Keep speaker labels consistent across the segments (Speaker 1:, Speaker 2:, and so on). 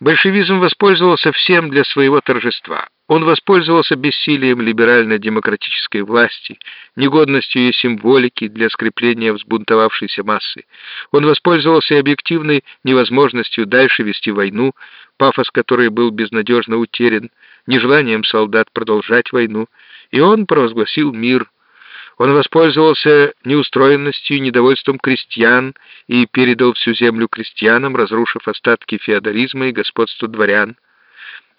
Speaker 1: Большевизм воспользовался всем для своего торжества. Он воспользовался бессилием либерально-демократической власти, негодностью ее символики для скрепления взбунтовавшейся массы. Он воспользовался объективной невозможностью дальше вести войну, пафос которой был безнадежно утерян, нежеланием солдат продолжать войну, и он провозгласил мир. Он воспользовался неустроенностью и недовольством крестьян и передал всю землю крестьянам, разрушив остатки феодализма и господства дворян.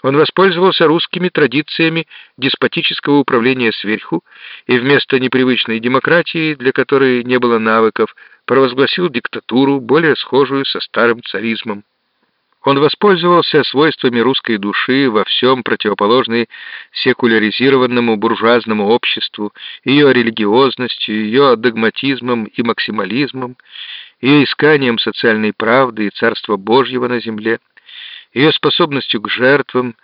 Speaker 1: Он воспользовался русскими традициями деспотического управления сверху и вместо непривычной демократии, для которой не было навыков, провозгласил диктатуру, более схожую со старым царизмом. Он воспользовался свойствами русской души во всем противоположной секуляризированному буржуазному обществу, ее религиозностью, ее догматизмом и максимализмом, ее исканием социальной правды и Царства Божьего на земле, ее способностью к жертвам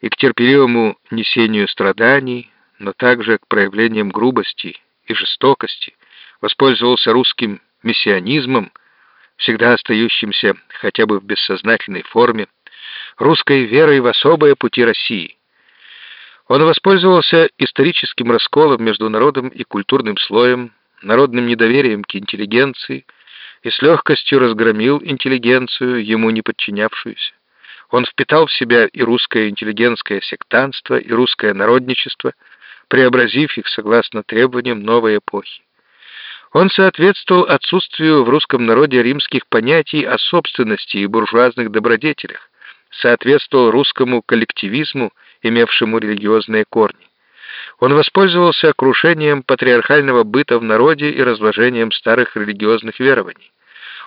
Speaker 1: и к терпеливому несению страданий, но также к проявлениям грубости и жестокости, воспользовался русским мессианизмом, всегда остающимся хотя бы в бессознательной форме, русской верой в особые пути России. Он воспользовался историческим расколом между народом и культурным слоем, народным недоверием к интеллигенции и с легкостью разгромил интеллигенцию, ему не подчинявшуюся. Он впитал в себя и русское интеллигентское сектанство, и русское народничество, преобразив их согласно требованиям новой эпохи. Он соответствовал отсутствию в русском народе римских понятий о собственности и буржуазных добродетелях, соответствовал русскому коллективизму, имевшему религиозные корни. Он воспользовался крушением патриархального быта в народе и разложением старых религиозных верований.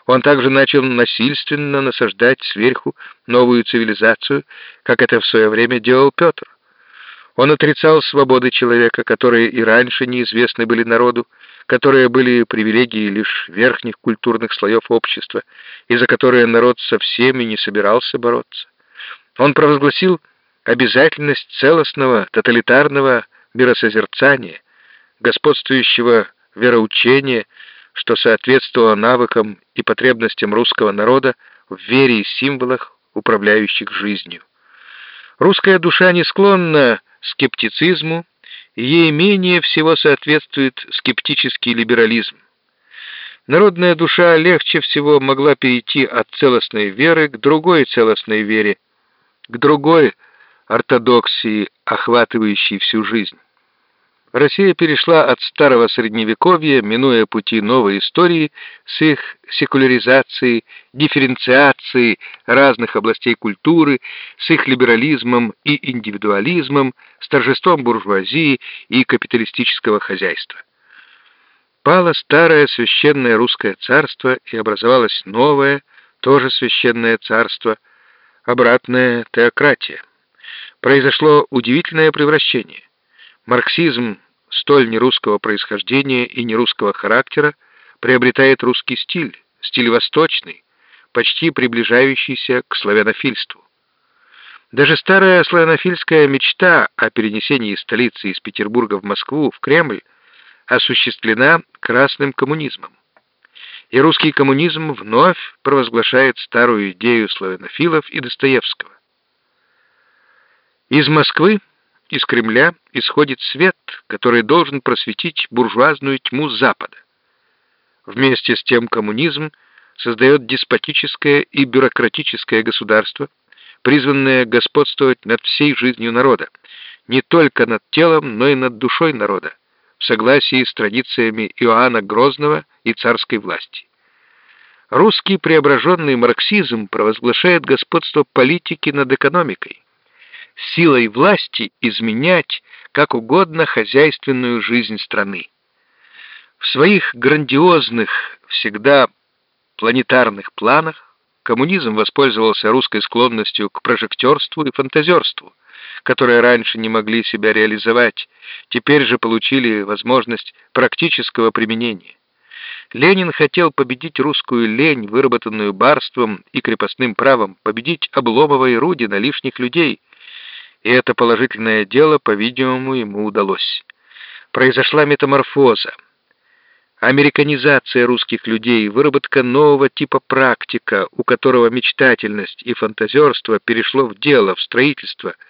Speaker 1: Он также начал насильственно насаждать сверху новую цивилизацию, как это в свое время делал Петр. Он отрицал свободы человека, которые и раньше неизвестны были народу, которые были привилегией лишь верхних культурных слоев общества, и за которые народ со всеми не собирался бороться. Он провозгласил обязательность целостного тоталитарного миросозерцания, господствующего вероучения, что соответствовало навыкам и потребностям русского народа в вере и символах, управляющих жизнью. Русская душа не склонна скептицизму, ей менее всего соответствует скептический либерализм. Народная душа легче всего могла перейти от целостной веры к другой целостной вере, к другой ортодоксии, охватывающей всю жизнь. Россия перешла от старого средневековья, минуя пути новой истории с их секуляризацией, дифференциацией разных областей культуры, с их либерализмом и индивидуализмом, с торжеством буржуазии и капиталистического хозяйства. Пало старое священное русское царство и образовалось новое, тоже священное царство, обратная теократия. Произошло удивительное превращение. Марксизм столь нерусского происхождения и нерусского характера приобретает русский стиль, стиль восточный, почти приближающийся к славянофильству. Даже старая славянофильская мечта о перенесении столицы из Петербурга в Москву, в Кремль, осуществлена красным коммунизмом. И русский коммунизм вновь провозглашает старую идею славянофилов и Достоевского. Из Москвы из Кремля исходит свет, который должен просветить буржуазную тьму Запада. Вместе с тем коммунизм создает деспотическое и бюрократическое государство, призванное господствовать над всей жизнью народа, не только над телом, но и над душой народа, в согласии с традициями Иоанна Грозного и царской власти. Русский преображенный марксизм провозглашает господство политики над экономикой, силой власти изменять как угодно хозяйственную жизнь страны. В своих грандиозных, всегда планетарных планах коммунизм воспользовался русской склонностью к прожектерству и фантазерству, которые раньше не могли себя реализовать, теперь же получили возможность практического применения. Ленин хотел победить русскую лень, выработанную барством и крепостным правом, победить Обломова и Рудина, лишних людей — и это положительное дело, по-видимому, ему удалось. Произошла метаморфоза. американизация русских людей, выработка нового типа практика, у которого мечтательность и фантазерство перешло в дело, в строительство –